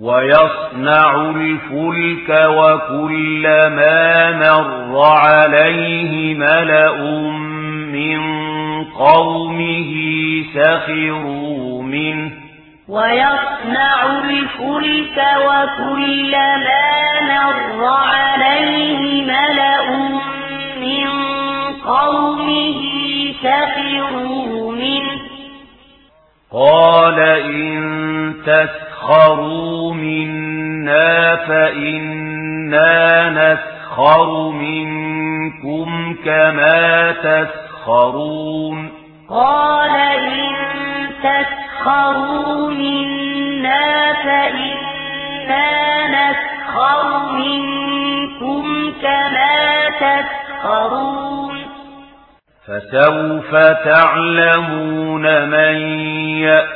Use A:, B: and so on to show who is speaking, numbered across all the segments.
A: ويصنع الفلك وكل ما مر عليه ملأ من قومه سخروا منه
B: ويصنع الفلك وكل ما مر عليه ملأ من قومه سخروا منه
A: قال إن تسر تسخروا منا فإنا نسخر منكم كما تسخرون
B: قال إن تسخروا منا فإنا نسخر منكم كما تسخرون
A: فسوف تعلمون من يأتي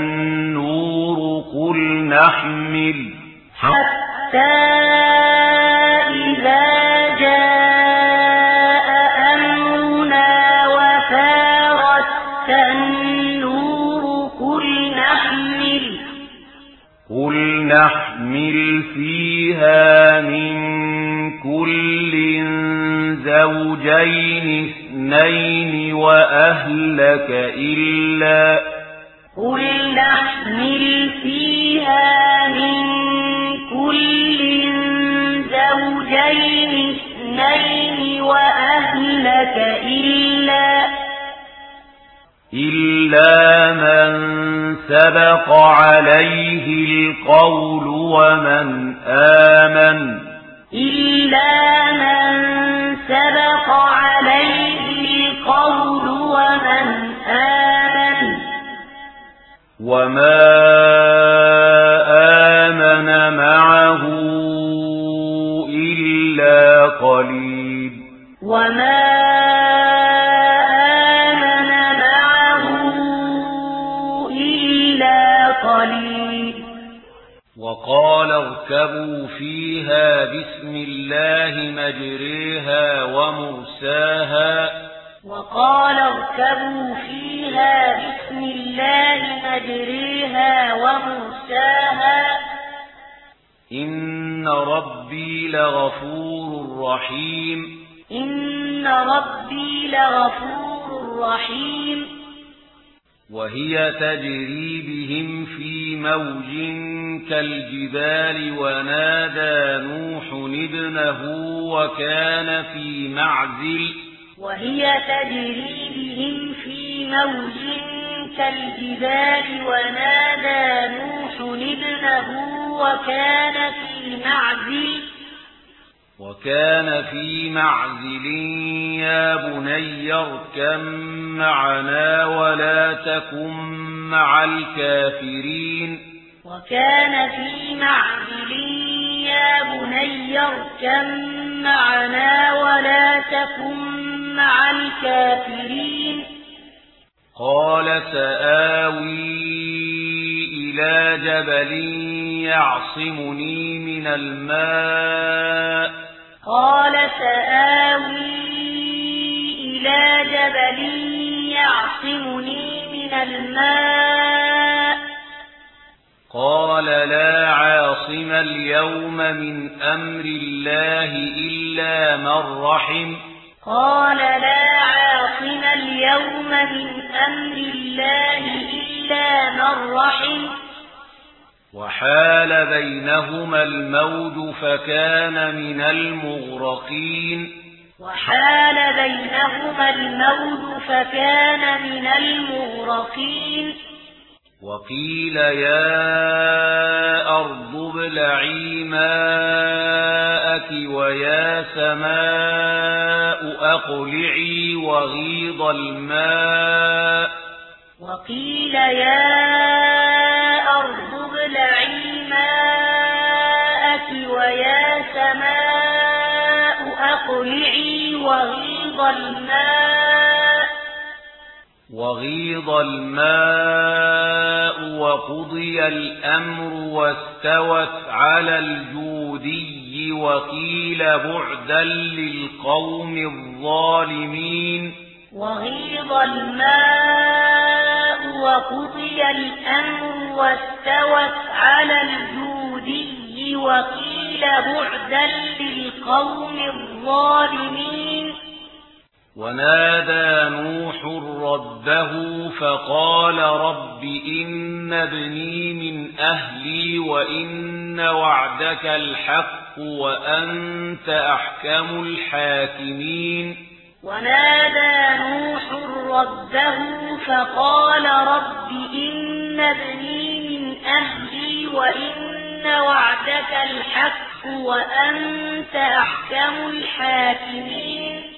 A: النور قل نحمل.
B: حتى إذا جاء أمرنا وفارت النور قل نحمل.
A: قل نحمل فيها من كل زوجين اثنين وأهلك إلا
B: قل نحمل فيها من كل زوجين اثنين وأهلك إلا
A: إلا من سبق عليه القول ومن آمن
B: إلا من سبق عليه القول ومن آمن
A: وما آمن معه إلا قليل
B: وما آمن معه إلا قليل
A: وقال اركبوا فيها بسم الله مجريها ومرساها
B: وقال اركبوا فيها بسم بسم الله مجريها ومرساها.
A: إن ربي لغفور رحيم.
B: إن ربي لغفور رحيم.
A: وهي تجري بهم في موج كالجبال ونادى نوح ابنه وكان في معزل.
B: وهي تجري بهم في موج الجبال ونادى نوح ابنه وكان في معزل
A: وكان في معزل. يا بني اركم معنا ولا تكن مع الكافرين.
B: وكان في معزل. يا بني اركم معنا ولا تكن مع الكافرين.
A: قال سآوي إلى جبل يعصمني من الماء.
B: قال سآوي إلى جبل يعصمني من الماء.
A: قال لا عاصم اليوم من أمر الله إلا من رحم.
B: قال لا من أمر الله إلا من رحم
A: وحال بينهما الموج فكان من المغرقين
B: وحال بينهما الموج فكان من المغرقين
A: وقيل يا أرض ابلعي ماءك ويا سماءك أقلعي وغيض الماء.
B: وقيل يا أرض ابلعي ماءك ويا سماء أقلعي وغيض الماء.
A: وغيظ الماء وقضي الأمر واستوت على الجودي. وقيل بعدا للقوم الظالمين.
B: وغيظ الماء وقضي الأمر واستوت على الجودي وقيل بعدا للقوم الظالمين.
A: ونادى نوح ربه فقال رب إن ابني من أهلي وإن وعدك الحق وأنت أحكم الحاكمين.
B: ونادى نوح ربه فقال رب إن ابني من أهلي وإن وعدك الحق وأنت أحكم الحاكمين.